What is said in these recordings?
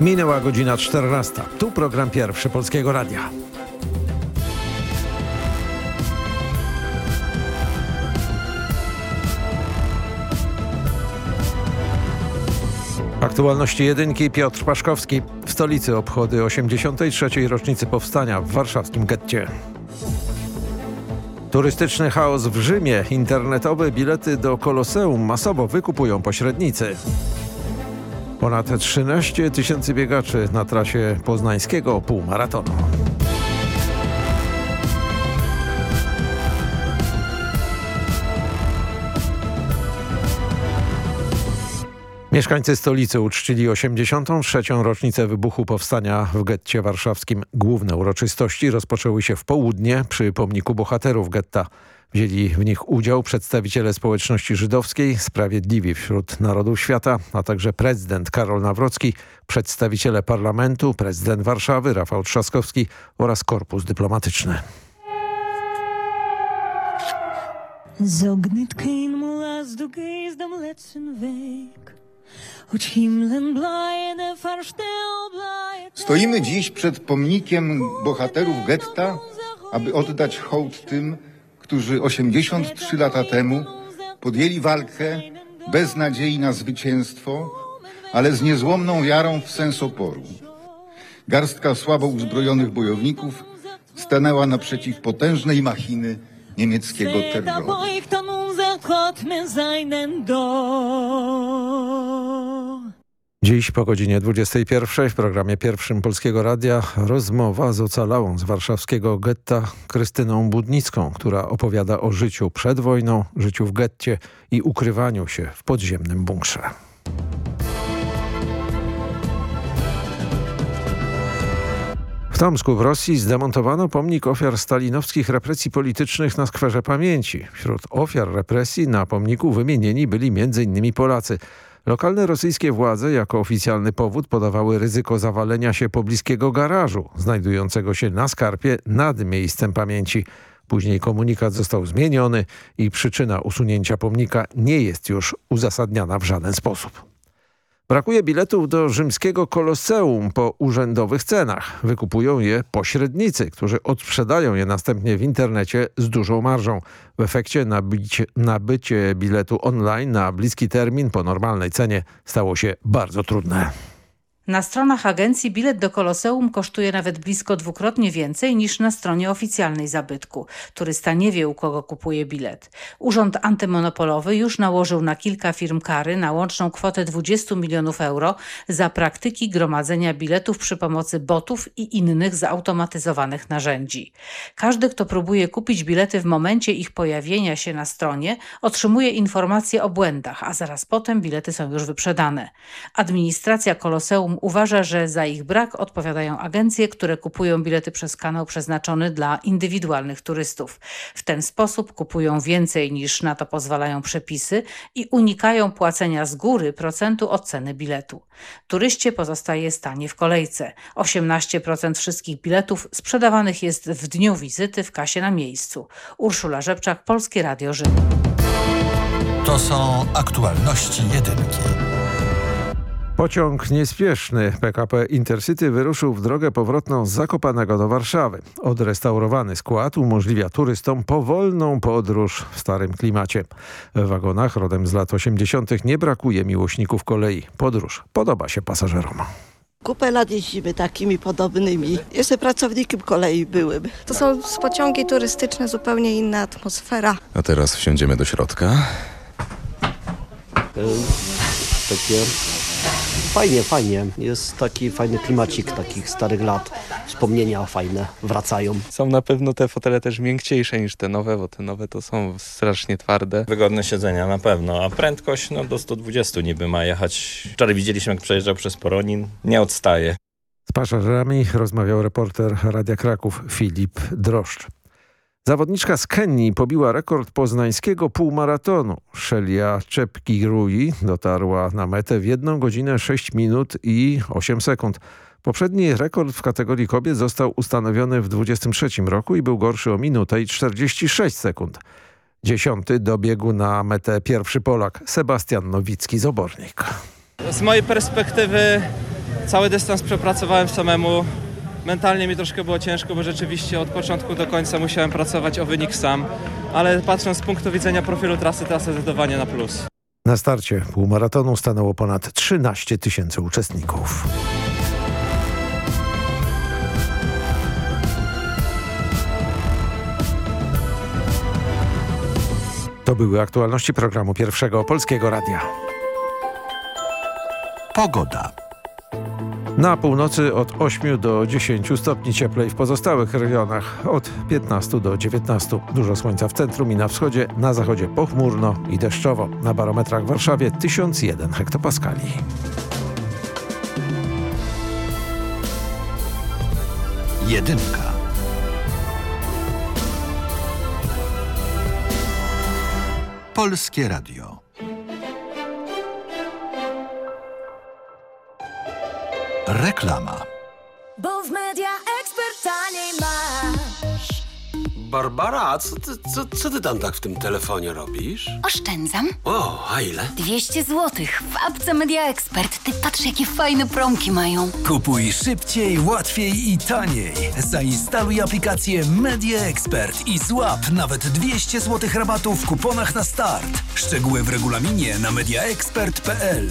Minęła godzina 14. Tu program pierwszy Polskiego Radia. Aktualności jedynki Piotr Paszkowski. W stolicy obchody 83. rocznicy powstania w warszawskim getcie. Turystyczny chaos w Rzymie. Internetowe bilety do Koloseum masowo wykupują pośrednicy. Ponad 13 tysięcy biegaczy na trasie poznańskiego półmaratonu. Mieszkańcy stolicy uczcili 83. rocznicę wybuchu powstania w getcie warszawskim. Główne uroczystości rozpoczęły się w południe przy pomniku bohaterów getta. Wzięli w nich udział przedstawiciele społeczności żydowskiej, sprawiedliwi wśród narodów świata, a także prezydent Karol Nawrocki, przedstawiciele parlamentu, prezydent Warszawy Rafał Trzaskowski oraz korpus dyplomatyczny. Stoimy dziś przed pomnikiem bohaterów getta, aby oddać hołd tym, którzy 83 lata temu podjęli walkę bez nadziei na zwycięstwo, ale z niezłomną wiarą w sens oporu. Garstka słabo uzbrojonych bojowników stanęła naprzeciw potężnej machiny niemieckiego terroru. Dziś po godzinie 21 w programie pierwszym Polskiego Radia rozmowa z ocalałą z warszawskiego getta Krystyną Budnicką, która opowiada o życiu przed wojną, życiu w getcie i ukrywaniu się w podziemnym bunkrze. W Tomsku w Rosji zdemontowano pomnik ofiar stalinowskich represji politycznych na Skwerze Pamięci. Wśród ofiar represji na pomniku wymienieni byli m.in. Polacy. Lokalne rosyjskie władze jako oficjalny powód podawały ryzyko zawalenia się pobliskiego garażu, znajdującego się na skarpie nad miejscem pamięci. Później komunikat został zmieniony i przyczyna usunięcia pomnika nie jest już uzasadniana w żaden sposób. Brakuje biletów do rzymskiego koloseum po urzędowych cenach. Wykupują je pośrednicy, którzy odsprzedają je następnie w internecie z dużą marżą. W efekcie nabycie, nabycie biletu online na bliski termin po normalnej cenie stało się bardzo trudne. Na stronach agencji bilet do Koloseum kosztuje nawet blisko dwukrotnie więcej niż na stronie oficjalnej zabytku. Turysta nie wie, u kogo kupuje bilet. Urząd antymonopolowy już nałożył na kilka firm kary na łączną kwotę 20 milionów euro za praktyki gromadzenia biletów przy pomocy botów i innych zautomatyzowanych narzędzi. Każdy, kto próbuje kupić bilety w momencie ich pojawienia się na stronie, otrzymuje informacje o błędach, a zaraz potem bilety są już wyprzedane. Administracja Koloseum uważa, że za ich brak odpowiadają agencje, które kupują bilety przez kanał przeznaczony dla indywidualnych turystów. W ten sposób kupują więcej niż na to pozwalają przepisy i unikają płacenia z góry procentu od ceny biletu. Turyście pozostaje stanie w kolejce. 18% wszystkich biletów sprzedawanych jest w dniu wizyty w kasie na miejscu. Urszula Rzepczak, Polskie Radio Rzym. To są aktualności jedynki. Pociąg niespieszny PKP Intercity wyruszył w drogę powrotną z Zakopanego do Warszawy. Odrestaurowany skład umożliwia turystom powolną podróż w starym klimacie. W wagonach rodem z lat 80. nie brakuje miłośników kolei. Podróż podoba się pasażerom. Kupę lat jeździmy takimi podobnymi. Jeszcze pracownikiem kolei byłem. To są pociągi turystyczne, zupełnie inna atmosfera. A teraz wsiądziemy do środka. Takie Fajnie, fajnie. Jest taki fajny klimacik takich starych lat. Wspomnienia fajne wracają. Są na pewno te fotele też miękciejsze niż te nowe, bo te nowe to są strasznie twarde. Wygodne siedzenia na pewno, a prędkość no, do 120 niby ma jechać. Wczoraj widzieliśmy jak przejeżdżał przez Poronin, nie odstaje. Z pasażerami rozmawiał reporter Radia Kraków Filip Droszcz. Zawodniczka z Kenii pobiła rekord poznańskiego półmaratonu. Szelia Czepki-Rui dotarła na metę w 1 godzinę 6 minut i 8 sekund. Poprzedni rekord w kategorii kobiet został ustanowiony w 23 roku i był gorszy o minutę i 46 sekund. Dziesiąty dobiegł na metę pierwszy Polak, Sebastian Nowicki z Obornik. Z mojej perspektywy Cały dystans przepracowałem samemu. Mentalnie mi troszkę było ciężko, bo rzeczywiście od początku do końca musiałem pracować o wynik sam, ale patrząc z punktu widzenia profilu trasy, trasa zdecydowanie na plus. Na starcie półmaratonu stanęło ponad 13 tysięcy uczestników. To były aktualności programu Pierwszego Polskiego Radia. Pogoda. Na północy od 8 do 10 stopni cieplej, w pozostałych rejonach od 15 do 19. Dużo słońca w centrum i na wschodzie, na zachodzie pochmurno i deszczowo. Na barometrach w Warszawie 1001 hektopaskali. Jedynka. Polskie Radio. Reklama. Bo w media ekspert taniej masz. Barbara, a co ty, co, co ty tam tak w tym telefonie robisz? Oszczędzam. O, a ile? 200 zł. W apce Media Expert. Ty patrz, jakie fajne promki mają. Kupuj szybciej, łatwiej i taniej. Zainstaluj aplikację Media Expert i złap nawet 200 zł rabatu w kuponach na start. Szczegóły w regulaminie na mediaexpert.pl.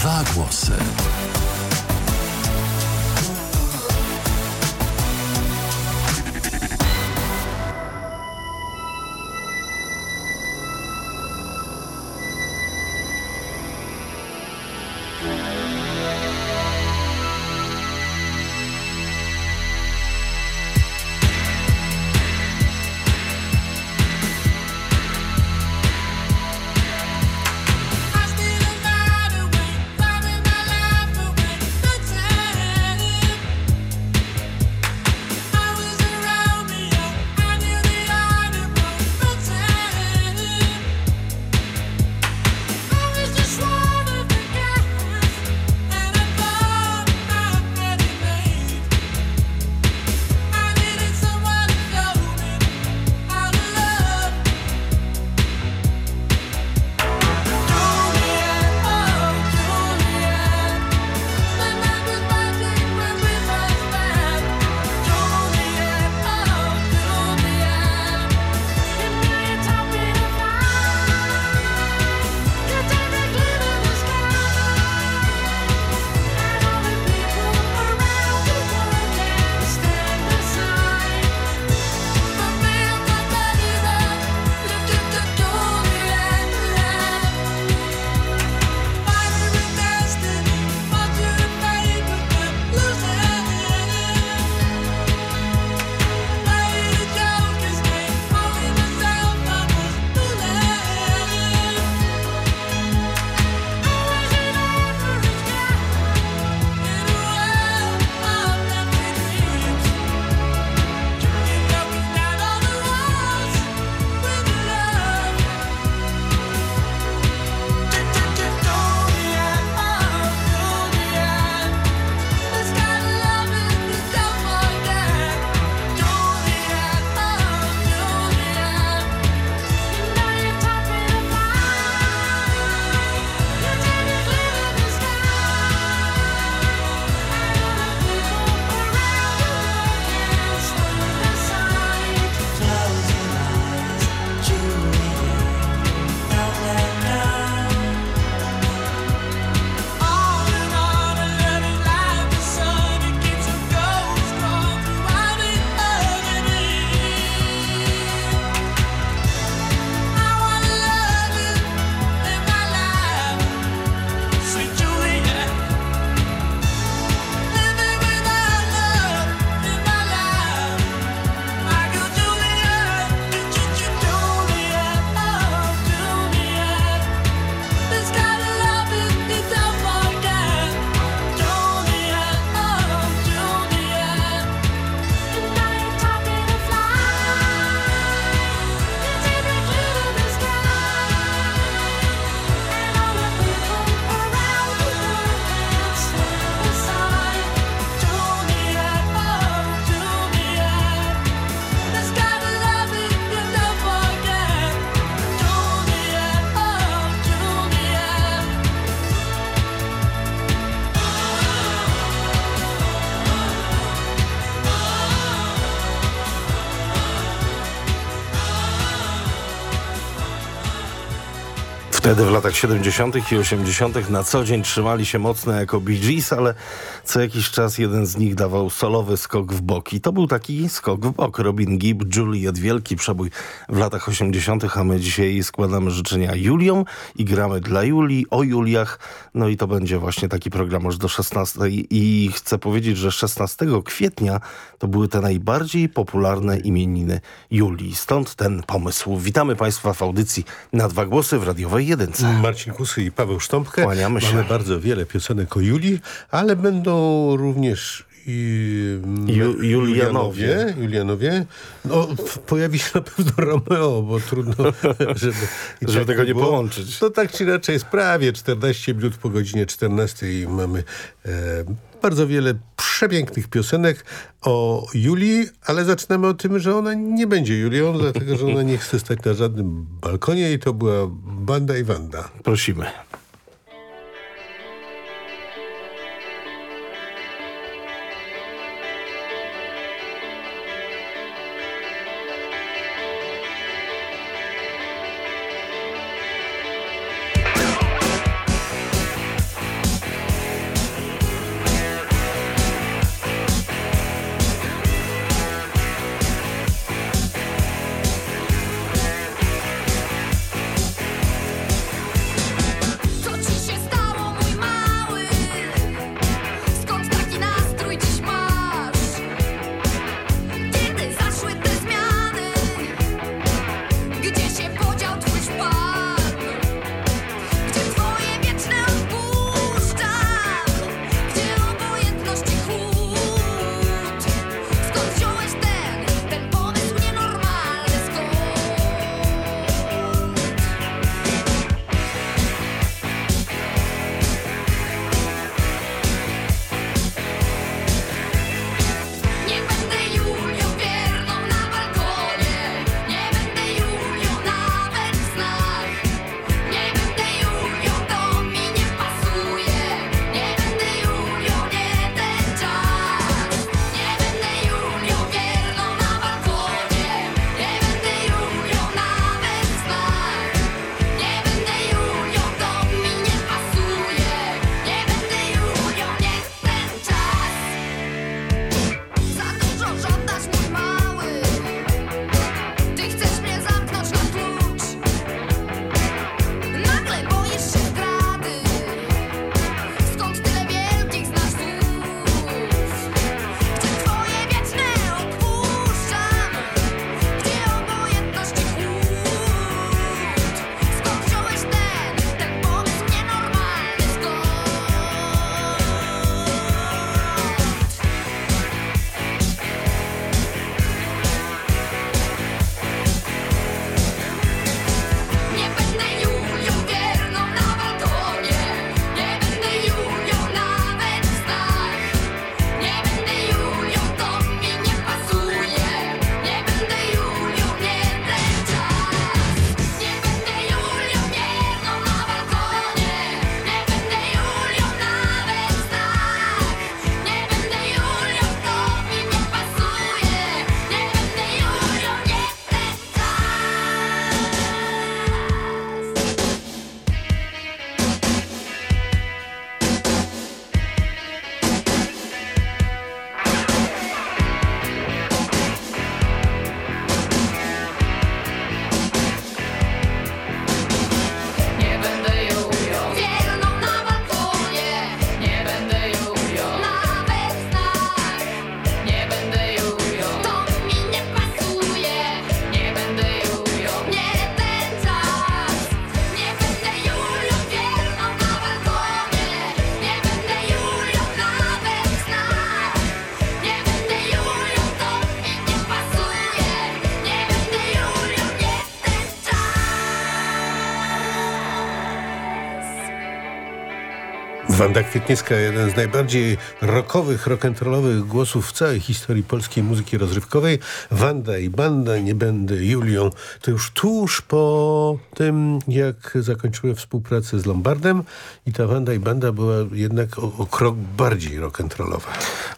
Dwa głosy. Wtedy w latach 70. i 80. na co dzień trzymali się mocno jako Bee Gees, ale co jakiś czas jeden z nich dawał solowy skok w bok. I to był taki skok w bok. Robin Gibb, Juliet, wielki przebój w latach 80., a my dzisiaj składamy życzenia Juliom i gramy dla Julii, o Juliach. No i to będzie właśnie taki program aż do 16. I chcę powiedzieć, że 16 kwietnia to były te najbardziej popularne imieniny Julii. Stąd ten pomysł. Witamy Państwa w audycji na dwa głosy w radiowej jedynce. Marcin Kusy i Paweł Sztąpkę. Kłaniamy się. Mamy bardzo wiele piosenek o Julii, ale będą również i Ju, Julianowie. Julianowie. No, pojawi się na pewno Romeo, bo trudno, żeby, żeby tak tego nie było. połączyć. To tak czy inaczej jest prawie 14 minut po godzinie 14 i mamy e, bardzo wiele przepięknych piosenek o Julii, ale zaczynamy o tym, że ona nie będzie Julią, dlatego że ona nie chce stać na żadnym balkonie i to była Banda i Wanda. Prosimy. Wanda Kwietniewska, jeden z najbardziej rockowych, rock'n'rollowych głosów w całej historii polskiej muzyki rozrywkowej. Wanda i banda, nie będę Julią. To już tuż po tym, jak zakończyłem współpracę z Lombardem i ta Wanda i banda była jednak o, o krok bardziej rock'n'rollowa.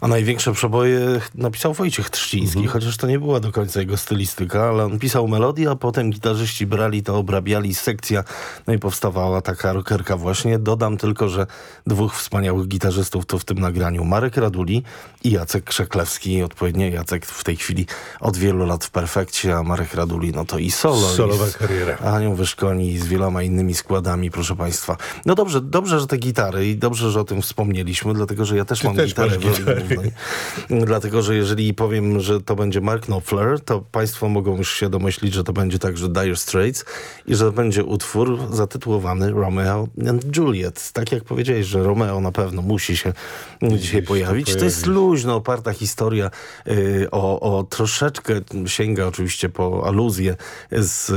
A największe przeboje napisał Wojciech Trzciński, Mhm. chociaż to nie była do końca jego stylistyka, ale on pisał melodię, a potem gitarzyści brali to, obrabiali, sekcja, no i powstawała taka rockerka właśnie. Dodam tylko, że dwóch wspaniałych gitarzystów to w tym nagraniu Marek Raduli i Jacek Krzeklewski. Odpowiednio Jacek w tej chwili od wielu lat w perfekcie, a Marek Raduli no to i solo. Solowa i kariera. Anią Wyszkoni i z wieloma innymi składami, proszę państwa. No dobrze, dobrze, że te gitary i dobrze, że o tym wspomnieliśmy, dlatego, że ja też Ty mam też gitarę gitarę. Dlatego, że jeżeli powiem, że to będzie Mark Knopfler, to państwo mogą już się domyślić, że to będzie także Dire Straits i że będzie utwór zatytułowany Romeo and Juliet. Tak jak powiedziałeś, że Romeo na pewno musi się dzisiaj pojawić. To jest luźno oparta historia y, o, o troszeczkę, sięga oczywiście po aluzję z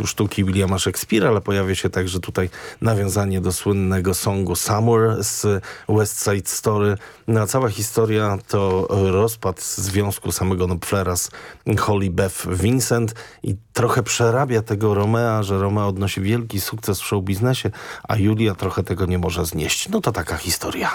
y, sztuki Williama Shakespeare'a, ale pojawia się także tutaj nawiązanie do słynnego songu Somewhere z West Side Story. No, a cała historia to rozpad związku samego Knopflera z Holly Beth Vincent i trochę przerabia tego Romea, że Romeo odnosi wielki sukces w showbiznesie, a Julia trochę tego nie może znieść. No to taka historia.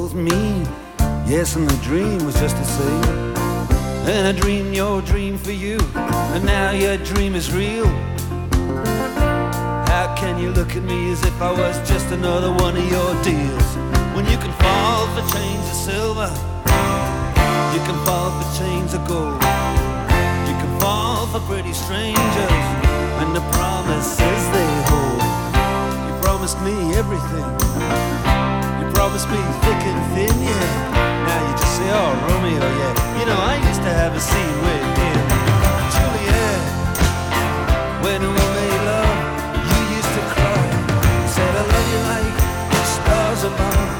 Both mean. Yes, and the dream was just the same. And I dreamed your dream for you, and now your dream is real. How can you look at me as if I was just another one of your deals? When you can fall for chains of silver, you can fall for chains of gold. You can fall for pretty strangers, and the promises they hold. You promised me everything. You promised me thick and thin, yeah. Now you just say, oh, Romeo, yeah. You know, I used to have a scene with him. Juliet, when we made love, you used to cry. You said, I love you like the stars above.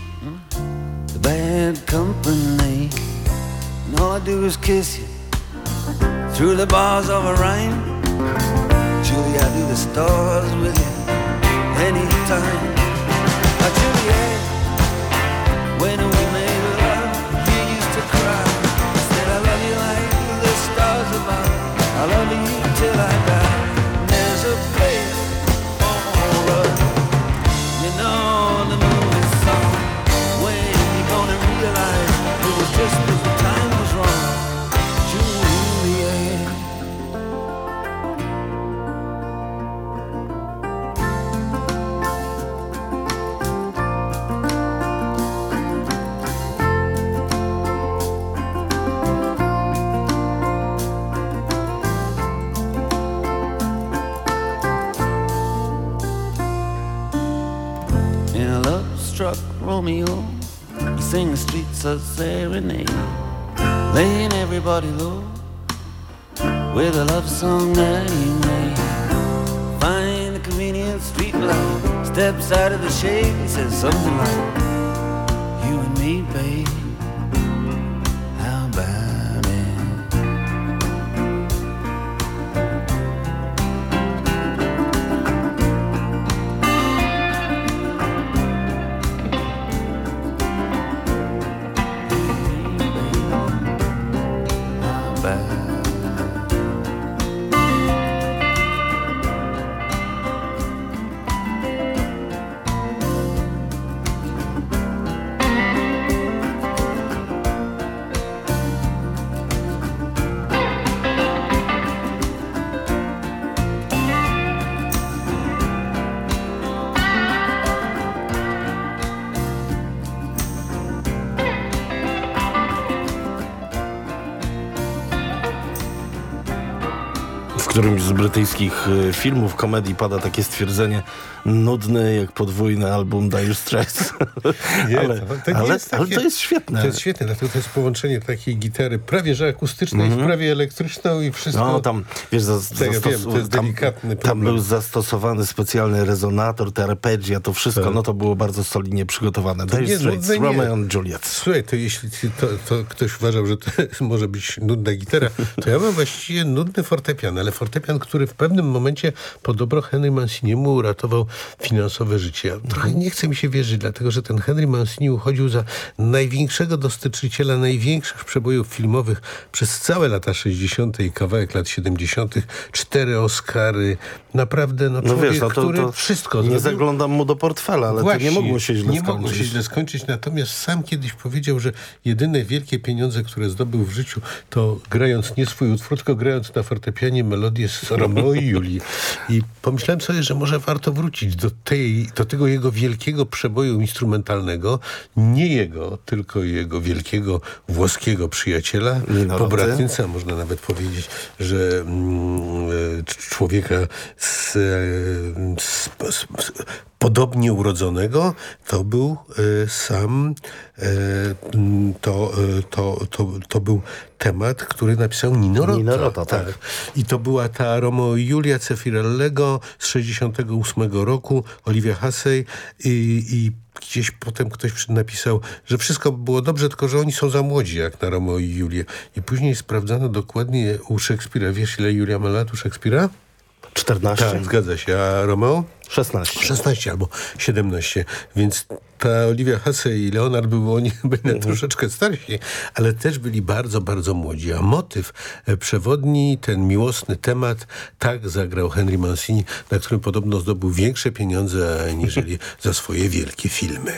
do is kiss you through the bars of a rhyme. Julie, I do the stars with you anytime. Low with a love song that you made. Find a convenient street light, steps out of the shade, and says something like, W którymś z brytyjskich y, filmów, komedii pada takie stwierdzenie nudny jak podwójny album Dire Straits. Nie, ale, to, to nie ale, jest ale takie- to jest świetne. To jest świetne, dlatego to jest połączenie takiej gitary prawie że akustycznej, Mhm. z prawie elektryczną i wszystko. No tam, wiesz, za, Tak, ja wiem, to jest tam, delikatny tam był zastosowany specjalny rezonator, te arpeggia, to wszystko, Tak. no to było bardzo solidnie przygotowane. To Dire nie, Straits, nudne nie. Romeo and Juliet. Słuchaj, to jeśli to, to ktoś uważał, że to może być nudna gitara, to ja mam właściwie nudny fortepian, ale fortepian, który w pewnym momencie po dobro Henry Manciniemu uratował finansowe życie. Trochę nie chce mi się wierzyć, dlatego że ten Henry Mancini uchodził za największego dostyczyciela największych przebojów filmowych przez całe lata 60. i kawałek lat 70. Cztery Oscary. Naprawdę, no No człowiek, wiesz, no to, który to wszystko nie zrobił. zaglądam mu do portfela, ale Właśnie, to nie mogło się źle nie skończyć. mogło się źle skończyć, natomiast sam kiedyś powiedział, że jedyne wielkie pieniądze, które zdobył w życiu, to grając nie swój utwór, tylko grając na fortepianie melodię z Romeo i Julii. I pomyślałem sobie, że może warto wrócić do, tej, do tego jego wielkiego przeboju instrumentalnego, nie jego, tylko jego wielkiego włoskiego przyjaciela, pobratynca, można nawet powiedzieć, że mm, e, człowieka z, e, z, z, z, podobnie urodzonego, to był e, sam, e, to, e, to, to, to był temat, który napisał Nino Rota. Nino Rota, tak. I to była ta Romeo i Julia Cefirellego z 68 roku, Olivia Hussey i, i gdzieś potem ktoś napisał, że wszystko było dobrze, tylko że oni są za młodzi jak na Romeo i Julię. I później sprawdzano dokładnie u Szekspira. Wiesz ile Julia ma lat u Szekspira? 14? Tak, zgadza się. A Romeo? 16. 16 albo 17. Więc ta Olivia Hussey i Leonard były oni byli troszeczkę starsi, ale też byli bardzo, bardzo młodzi. A motyw e, przewodni, ten miłosny temat, tak zagrał Henry Mancini, na którym podobno zdobył większe pieniądze aniżeli za swoje wielkie filmy.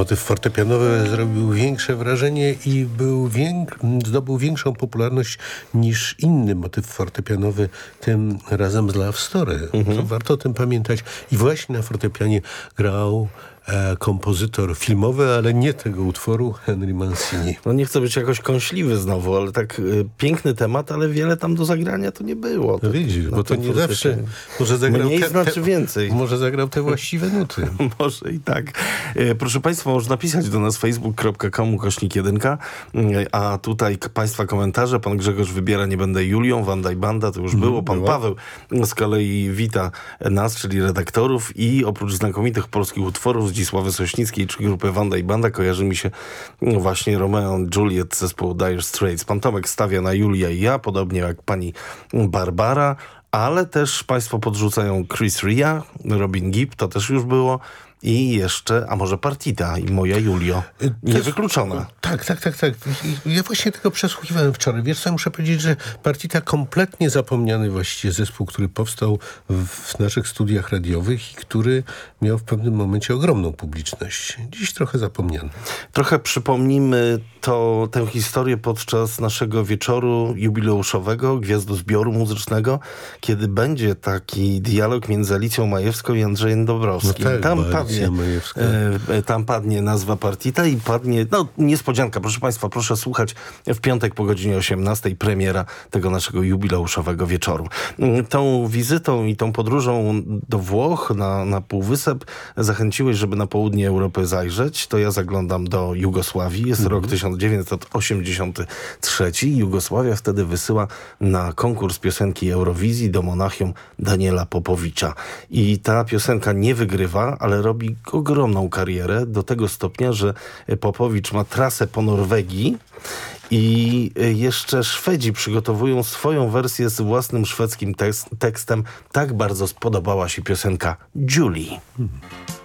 Motyw fortepianowy zrobił większe wrażenie i był więk zdobył większą popularność niż inny motyw fortepianowy, tym razem z Love Story. To warto o tym pamiętać. I właśnie na fortepianie grał kompozytor filmowy, ale nie tego utworu, Henry Mancini. No nie chcę być jakoś kąśliwy znowu, ale tak y, piękny temat, ale wiele tam do zagrania to nie było. No widzisz, bo to nie zawsze może zagrał Mniej te, znaczy te, więcej. Może zagrał te właściwe nuty. Może i tak. E, Proszę Państwa, można pisać do nas facebook.com kośnik 1, a tutaj Państwa komentarze. Pan Grzegorz wybiera Nie będę Julią, Wanda i Banda, to już było. Pan było. Paweł z kolei wita nas, czyli redaktorów i oprócz znakomitych polskich utworów Zdzisławy Sośnickiej czy grupy Wanda i Banda kojarzy mi się mm, właśnie Romeo and Juliet zespołu Dire Straits. Pan Tomek stawia na Julia i ja, podobnie jak pani Barbara. Ale też Państwo podrzucają Chris Ria, Robin Gibb, to też już było. I jeszcze, a może Partita i moja Julio. Niewykluczona. Tak, tak, tak, tak. Ja właśnie tego przesłuchiwałem wczoraj. Wiesz co, ja muszę powiedzieć, że Partita kompletnie zapomniany właściwie zespół, który powstał w naszych studiach radiowych i który miał w pewnym momencie ogromną publiczność. Dziś trochę zapomniany. Trochę przypomnimy to, tę historię podczas naszego wieczoru jubileuszowego, Gwiazdozbioru Muzycznego, kiedy będzie taki dialog między Alicją Majewską i Andrzejem Dobrowskim. No tak, tam, Majewska- e, e, tam padnie nazwa Partita i padnie, no niespodzianka, proszę Państwa, proszę słuchać w piątek po godzinie 18 premiera tego naszego jubileuszowego wieczoru. Mm, Tą wizytą i tą podróżą do Włoch na, na Półwysep zachęciłeś, żeby na południe Europy zajrzeć. To ja zaglądam do Jugosławii. Jest rok 1983. Jugosławia wtedy wysyła na konkurs piosenki Eurowizji do Monachium Daniela Popowicza. I ta piosenka nie wygrywa, ale robi ogromną karierę do tego stopnia, że Popowicz ma trasę po Norwegii i y, jeszcze Szwedzi przygotowują swoją wersję z własnym szwedzkim tekst, tekstem. Tak bardzo spodobała się piosenka Julie. Stigla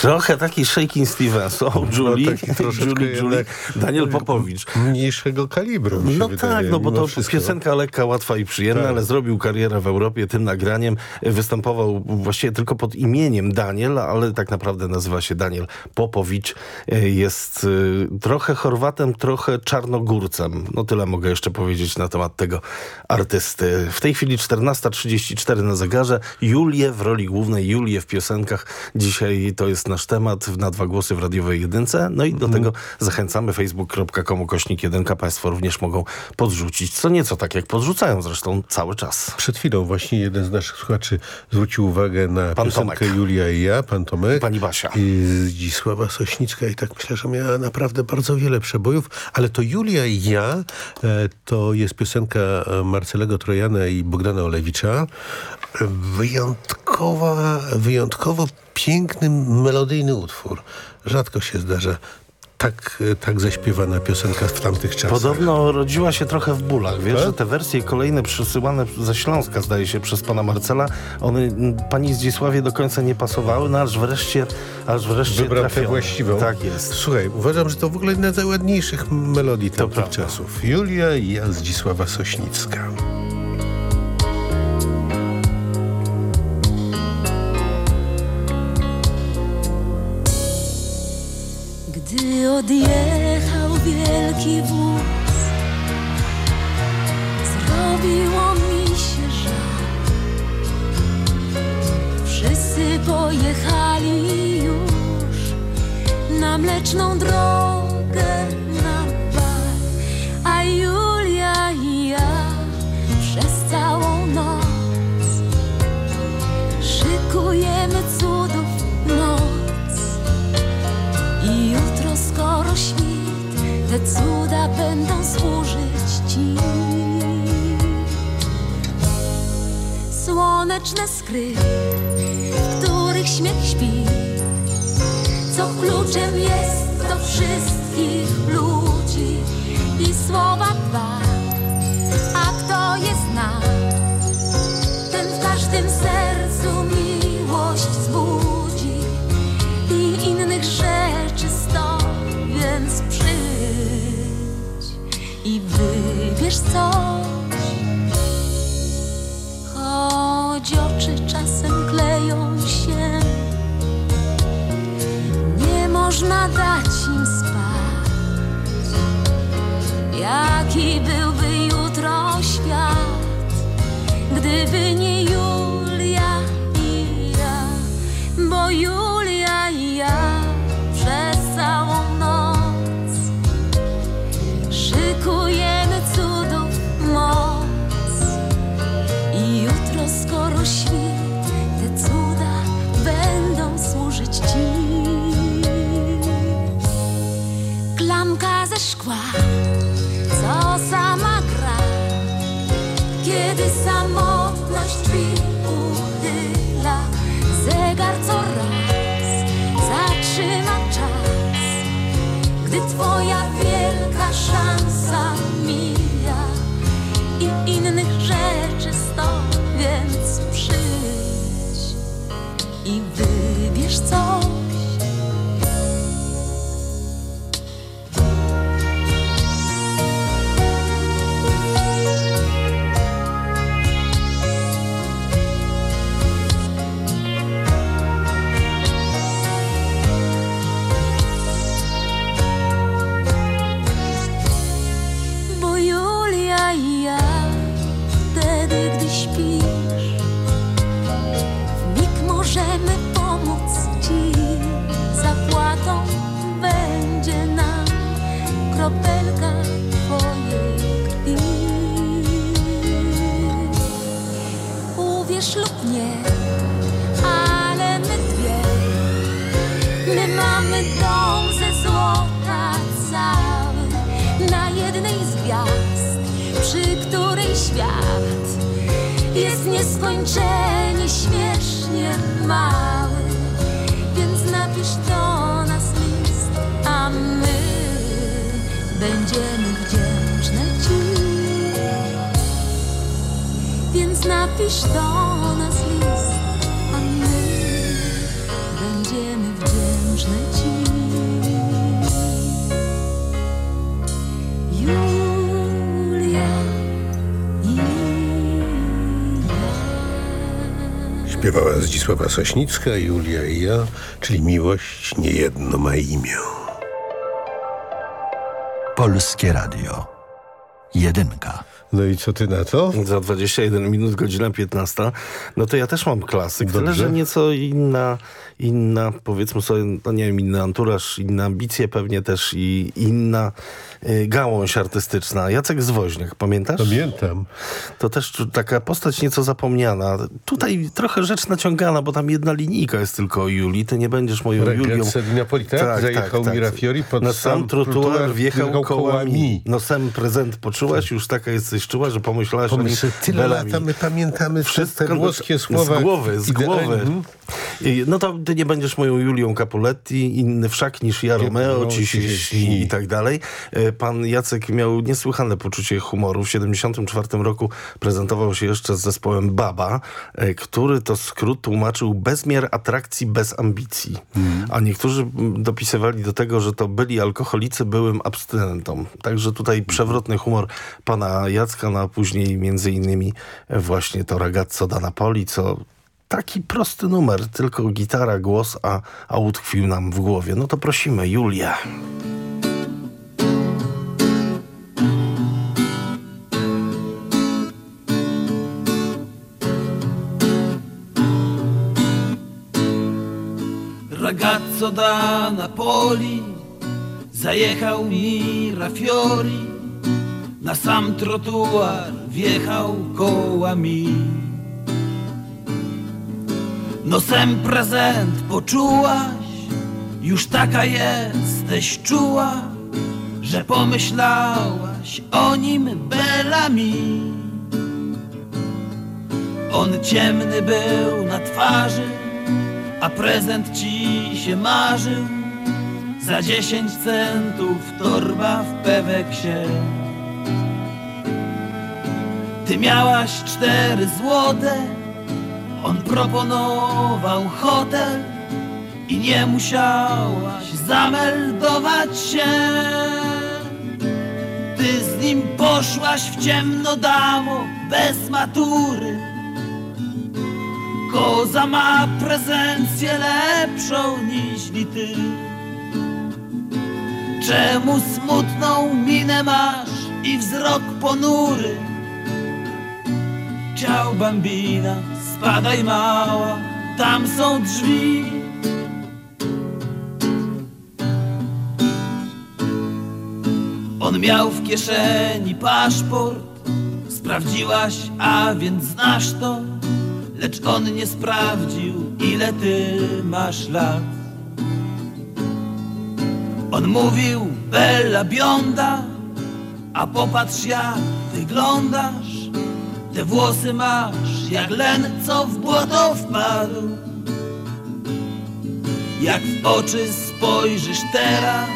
Trochę taki Shaking Stevens. O, Julie, troszeczkę Julie, Julie, Daniel Popowicz. Mniejszego kalibru. No wydaje, tak, no bo to wszystko. piosenka lekka, łatwa i przyjemna, Tak. ale zrobił karierę w Europie tym nagraniem. Występował właściwie tylko pod imieniem Daniel, ale tak naprawdę nazywa się Daniel Popowicz. Jest y, trochę Chorwatem, trochę Czarnogórcem. No tyle mogę jeszcze powiedzieć na temat tego artysty. W tej chwili 14.34 na zegarze. Julię w roli głównej, Julię w piosenkach. Dzisiaj to jest nasz temat na dwa głosy w radiowej jedynce. No i do tego zachęcamy facebook.com kośnik 1. Państwo również mogą podrzucić co nieco tak jak podrzucają zresztą cały czas. Przed chwilą właśnie jeden z naszych słuchaczy zwrócił uwagę na Pan piosenkę Tomek. Julia i ja, pan Tomek. Pani Basia. I Zdzisława Sośnicka i tak myślę, że miała naprawdę bardzo wiele przebojów, ale to Julia i ja e, to jest piosenka Marcelego Trojana i Bogdana Olewicza. Wyjątkowa, wyjątkowo piękny, melodyjny utwór. Rzadko się zdarza tak, tak zaśpiewana piosenka w tamtych czasach. Podobno rodziła się trochę w bólach. Wiesz, Tak? że te wersje kolejne przysyłane ze Śląska, zdaje się, przez pana Marcela, one pani Zdzisławie do końca nie pasowały, no aż wreszcie, aż wreszcie Wybrał tę właściwą. Tak jest. Słuchaj, uważam, że to w ogóle jedna z najładniejszych melodii tamtych czasów. Julia i ja Zdzisława Sośnicka. Odjechał wielki wóz, zrobiło mi się żal. Wszyscy pojechali już na mleczną drogę będą służyć Ci. Słoneczne skry, w których śmiech śpi, co kluczem jest do wszystkich ludzi i słowa dwa. A kto je zna, ten w każdym sercu miłość zbudzi wybierz coś. Choć oczy czasem kleją się, nie można dać im spać. Jaki byłby jutro świat, gdyby nie Sośnicka, Julia i ja, czyli miłość niejedno ma imię. Polskie Radio. Jedynka. No i co ty na to? Za 21 minut, godzina 15. No to ja też mam klasyk, tyle Dobrze. że nieco inna, inna, powiedzmy sobie, no nie wiem, inny anturaż, inne ambicje pewnie też i inna y, gałąź artystyczna. Jacek Zwoźniak, pamiętasz? Pamiętam. To też taka postać nieco zapomniana. Tutaj trochę rzecz naciągana, bo tam jedna linijka jest tylko o Julii. Ty nie będziesz moją Julią. Ragazza di Napoli, tak? Zajechał Mirafiori pod Na sam sam trotuar wjechał kołami. kołami. No sam prezent poczułaś, już taka jesteś czuła, że pomyślałaś Pomyśl, o nim tyle belami. lata my pamiętamy wszystkie te włoskie słowa. Z głowy, z głowy. I- No to ty nie będziesz moją Julią Capuletti, inny wszak niż ja Romeo, Romeo ci się śni i tak dalej. E, Pan Jacek miał niesłychane poczucie humoru. W 74 roku prezentował się jeszcze z zespołem Baba, e, który to skrót tłumaczył bezmiar atrakcji bez ambicji. A niektórzy mm, dopisywali do tego, że to byli alkoholicy byłym abstynentom. Także tutaj przewrotny humor pana Jacka, no a później między innymi właśnie to Ragazzo da Napoli, co taki prosty numer, tylko gitara, głos, a, a utkwił nam w głowie. No to prosimy, Julia. Ragazzo da Napoli Zajechał mi Rafiori Na sam trotuar wjechał kołami Nosem prezent poczułaś Już taka jesteś czuła Że pomyślałaś o nim belami On ciemny był na twarzy a prezent ci się marzył. Za dziesięć centów torba w peweksie Ty miałaś cztery złote. On proponował hotel I nie musiałaś zameldować się. Ty z nim poszłaś w ciemno damo Bez matury. Koza ma prezencję lepszą niż ty. Czemu smutną minę masz i wzrok ponury? Ciao bambina, spadaj mała, tam są drzwi On miał w kieszeni paszport Sprawdziłaś, a więc znasz to Lecz on nie sprawdził, ile ty masz lat. On mówił, bella bionda, a popatrz jak wyglądasz. Te włosy masz jak len, co w błoto wpadł. Jak w oczy spojrzysz teraz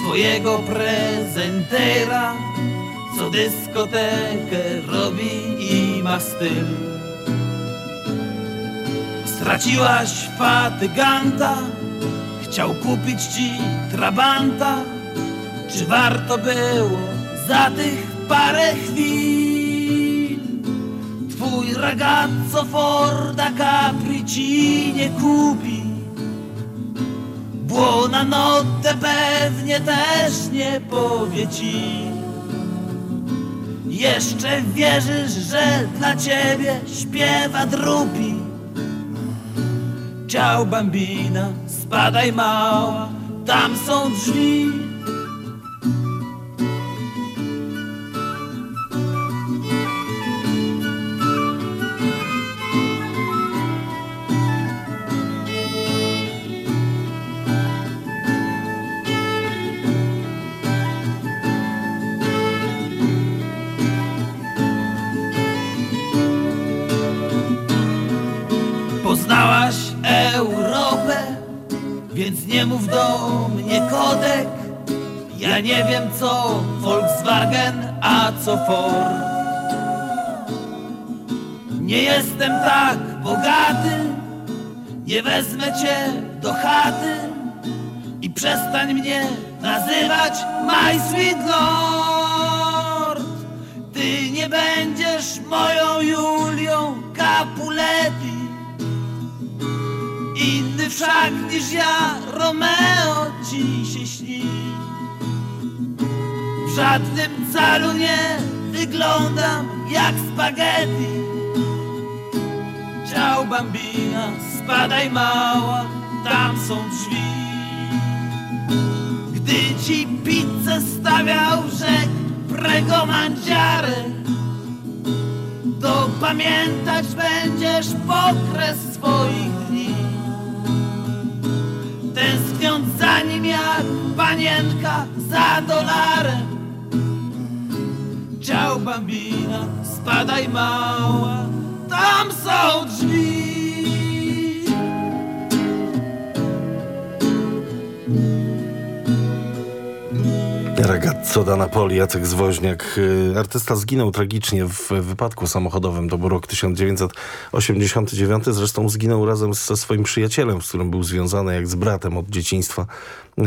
swojego prezentera, co dyskotekę robi i ma styl. Straciłaś fatyganta Chciał kupić ci trabanta Czy warto było za tych parę chwil Twój ragazzo Forda Capri ci nie kupi. Błona pewnie też nie powie ci. Jeszcze wierzysz, że dla ciebie śpiewa drupi. Ciao bambina, spadaj mała, tam są drzwi. Nie mów do mnie kodek. Ja nie wiem co Volkswagen, a co Ford. Nie jestem tak bogaty, nie wezmę cię do chaty, I przestań mnie nazywać My Sweet Lord Ty nie będziesz moją Julią Capuletti Inny wszak niż ja Romeo ci się śni W żadnym calu nie wyglądam jak spaghetti. Ciao bambina, spadaj mała, tam są drzwi. Gdy ci pizzę stawiał rzek prego mandziary To pamiętać będziesz pokres swoich Tęskniąc za nim jak panienka za dolarem. Ciao bambina, spadaj mała, tam są drzwi Ragazzo da Napoli, Jacek Zwoźniak. Y, Artysta zginął tragicznie w wypadku samochodowym. To był rok 1989. Zresztą zginął razem ze swoim przyjacielem, z którym był związany jak z bratem od dzieciństwa.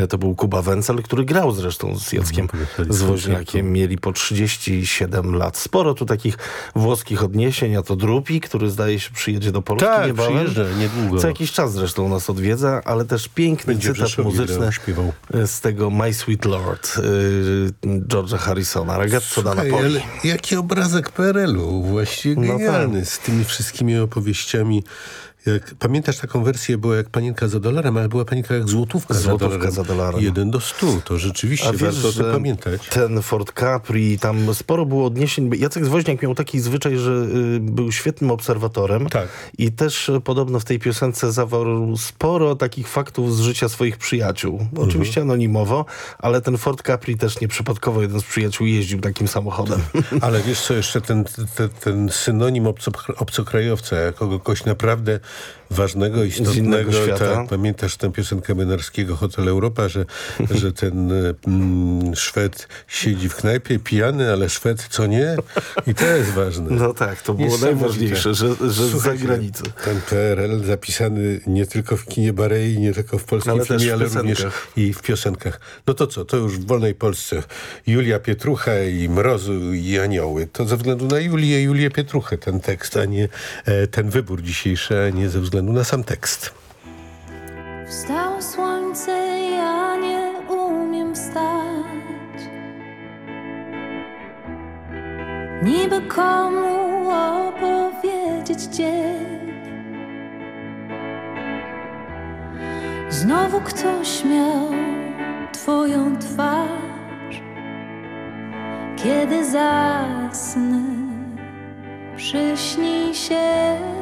Y, To był Kuba Wencel, który grał zresztą z Jackiem Zwoźniakiem. Mieli po 37 lat. Sporo tu takich włoskich odniesień, a to Drupi, który zdaje się przyjedzie do Polski Tak, niebawem. przyjeżdża niedługo. Co jakiś czas zresztą nas odwiedza, ale też piękny Będzie cytat muzyczny grał, śpiewał. z tego My Sweet Lord y, George'a Harrisona. Ragazzo da Napoli. ale jaki obrazek PRL-u, właściwie No genialny, tak. z tymi wszystkimi opowieściami. Jak, pamiętasz taką wersję, była jak panienka za dolarem, ale była panienka jak złotówka, Złotówka za dolarem. za dolarem. Jeden do stu, to rzeczywiście A wiesz, warto o pamiętać. ten Ford Capri, tam sporo było odniesień. Jacek Zwoźniak miał taki zwyczaj, że y, był świetnym obserwatorem Tak. i też y, podobno w tej piosence zawarł sporo takich faktów z życia swoich przyjaciół. Mhm. Oczywiście anonimowo, ale ten Ford Capri też nieprzypadkowo jeden z przyjaciół jeździł takim samochodem. Ale wiesz co, jeszcze ten, ten, ten synonim obco, obcokrajowca, kogoś naprawdę ważnego, istotnego. Tak, pamiętasz tę piosenkę Benarskiego Hotel Europa, że, że ten mm, Szwed siedzi w knajpie pijany, ale Szwed co nie? I to jest ważne. No tak, to było najważniejsze, że, że z Słuchajcie, zagranicy. Ten PRL zapisany nie tylko w kinie Barei, nie tylko w polskim Ale filmie, ale również i w piosenkach. No to co, to już w wolnej Polsce. Julia Pietrucha i Mrozu i Anioły. To ze względu na Julię, Julię Pietruchę ten tekst, a nie e, ten wybór dzisiejszy, a nie ze względu na sam tekst. Wstało słońce, ja nie umiem wstać. Niby komu opowiedzieć dzień. Znowu ktoś miał twoją twarz. Kiedy zasnę, przyśnij się.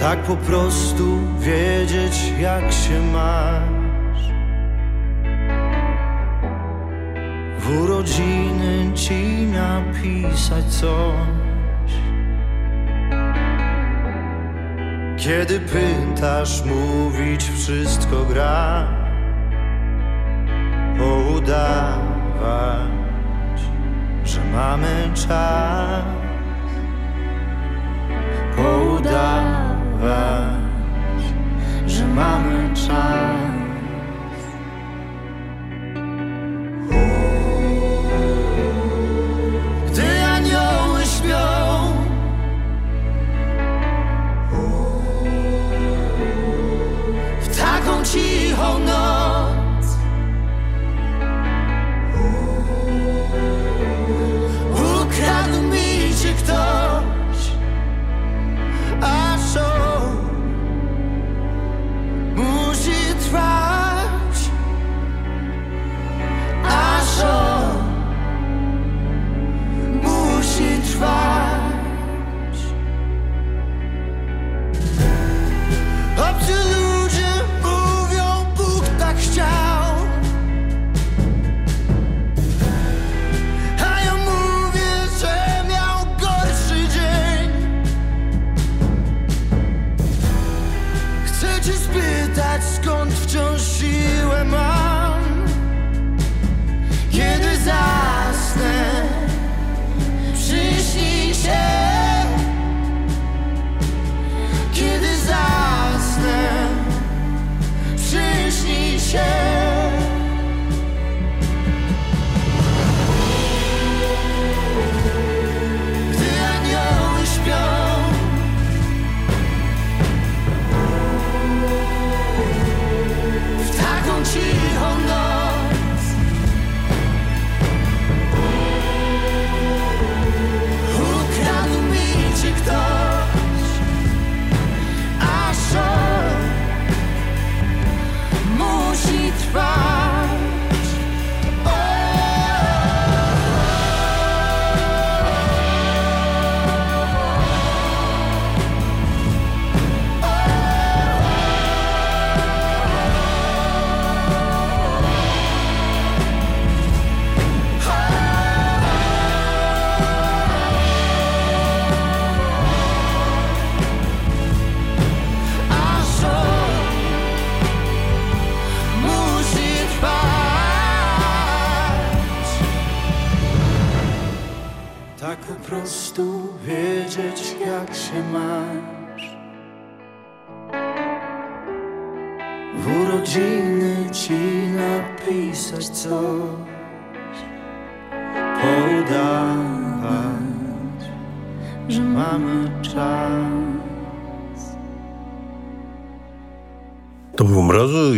Tak po prostu wiedzieć jak się masz. W urodziny ci napisać coś. Kiedy pytasz mówić wszystko gra. Poudawać, że mamy czas. Poudawać, że mamy czas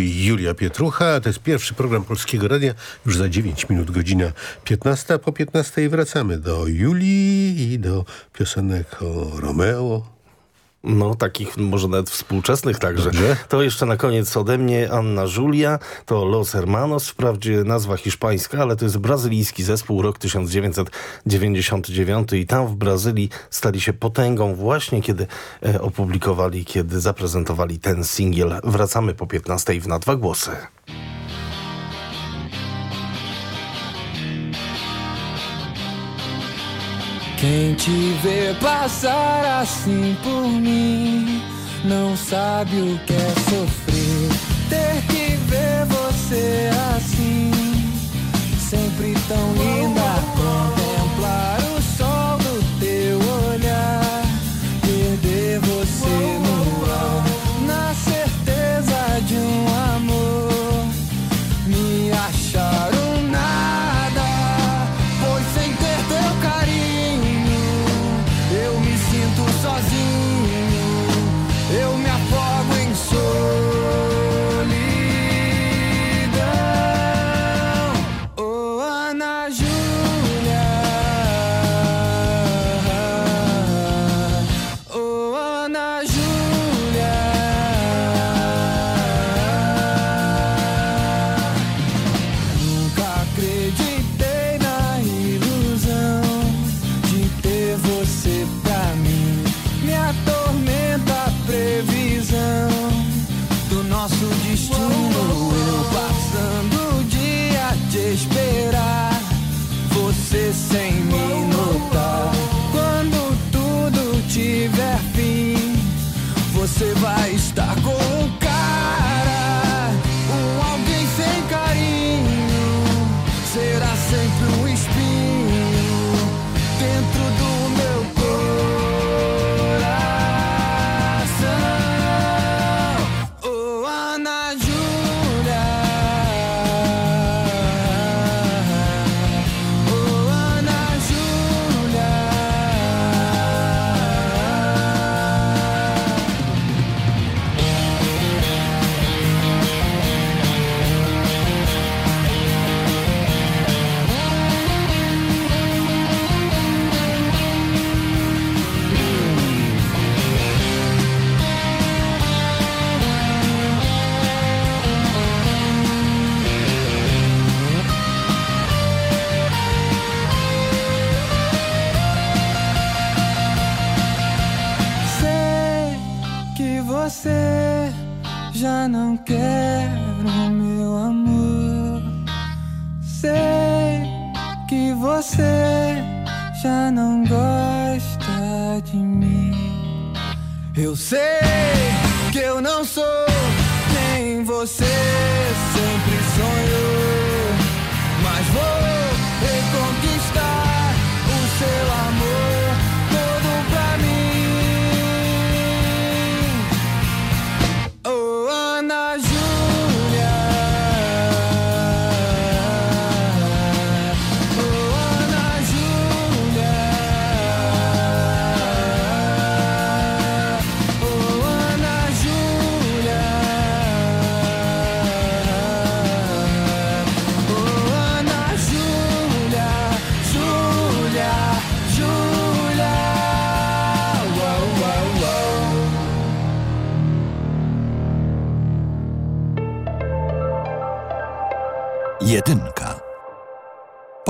i Julia Pietrucha. To jest pierwszy program Polskiego Radia. Już za 9 minut, godzina 15. A po 15 wracamy do Julii i do piosenek o Romeo, No, takich może nawet współczesnych także. To jeszcze na koniec ode mnie Anna Julia, to Los Hermanos, wprawdzie nazwa hiszpańska, ale to jest brazylijski zespół, rok 1999 i tam w Brazylii stali się potęgą właśnie kiedy e, opublikowali, kiedy zaprezentowali ten singiel. Wracamy po 15 w na dwa głosy. Quem te vê passar assim por mim não sabe o que é sofrer. Ter que ver você assim, sempre tão linda. Contemplar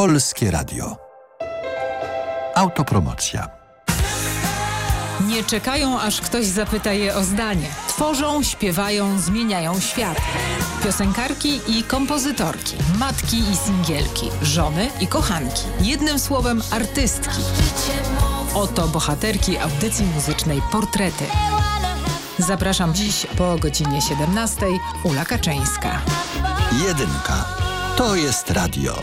Polskie Radio. Autopromocja. Nie czekają, aż ktoś zapyta je o zdanie. Tworzą, śpiewają, zmieniają świat. Piosenkarki i kompozytorki, matki i singielki, żony i kochanki. Jednym słowem artystki. Oto bohaterki audycji muzycznej Portrety. Zapraszam dziś po godzinie 17. Ula Kaczyńska. Jedynka. To jest radio.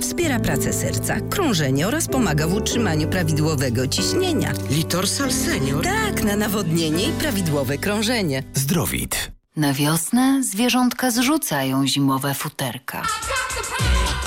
wspiera pracę serca, krążenie oraz pomaga w utrzymaniu prawidłowego ciśnienia. Litorsal Senior? Tak, na nawodnienie i prawidłowe krążenie. Zdrowit. Na wiosnę zwierzątka zrzucają zimowe futerka.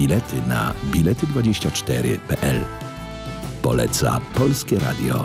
Bilety na bilety24.pl. Poleca Polskie Radio.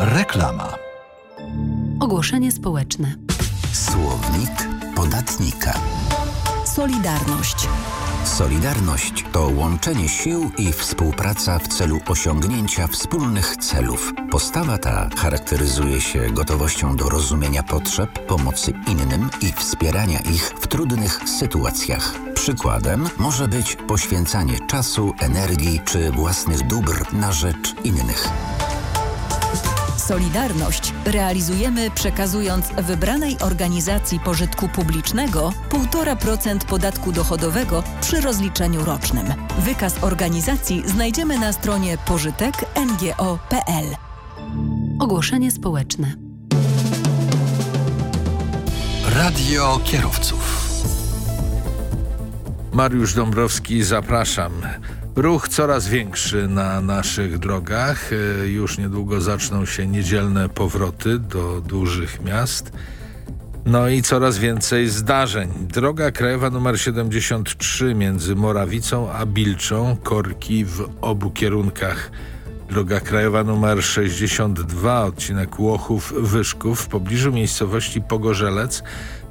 Reklama. Ogłoszenie społeczne. Słownik podatnika. Solidarność. Solidarność to łączenie sił i współpraca w celu osiągnięcia wspólnych celów. Postawa ta charakteryzuje się gotowością do rozumienia potrzeb, pomocy innym i wspierania ich w trudnych sytuacjach. Przykładem może być poświęcanie czasu, energii czy własnych dóbr na rzecz innych. Solidarność realizujemy przekazując wybranej organizacji pożytku publicznego 1,5% podatku dochodowego przy rozliczeniu rocznym. Wykaz organizacji znajdziemy na stronie pożytek.ngo.pl. Ogłoszenie społeczne. Radio kierowców. Mariusz Dąbrowski, zapraszam. Ruch coraz większy na naszych drogach. E, Już niedługo zaczną się niedzielne powroty do dużych miast. No i coraz więcej zdarzeń. Droga krajowa numer 73 między Morawicą a Bilczą, korki w obu kierunkach. Droga krajowa numer 62, odcinek Łochów-Wyszków w pobliżu miejscowości Pogorzelec.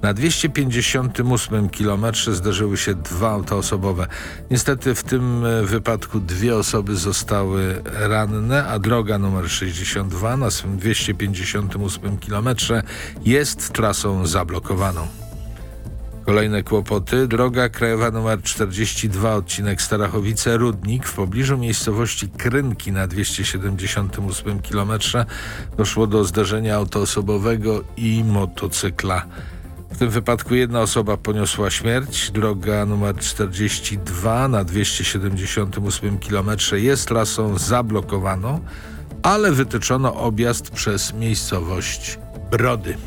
Na 258 km zdarzyły się dwa auta osobowe. Niestety w tym e, wypadku dwie osoby zostały ranne, a droga numer 62 na swym 258 km jest trasą zablokowaną. Kolejne kłopoty. Droga krajowa nr 42, odcinek Starachowice-Rudnik w pobliżu miejscowości Krynki na 278 km doszło do zdarzenia autoosobowego i motocykla. W tym wypadku jedna osoba poniosła śmierć. Droga numer 42 na 278 km jest trasą zablokowaną, ale wytyczono objazd przez miejscowość Brody.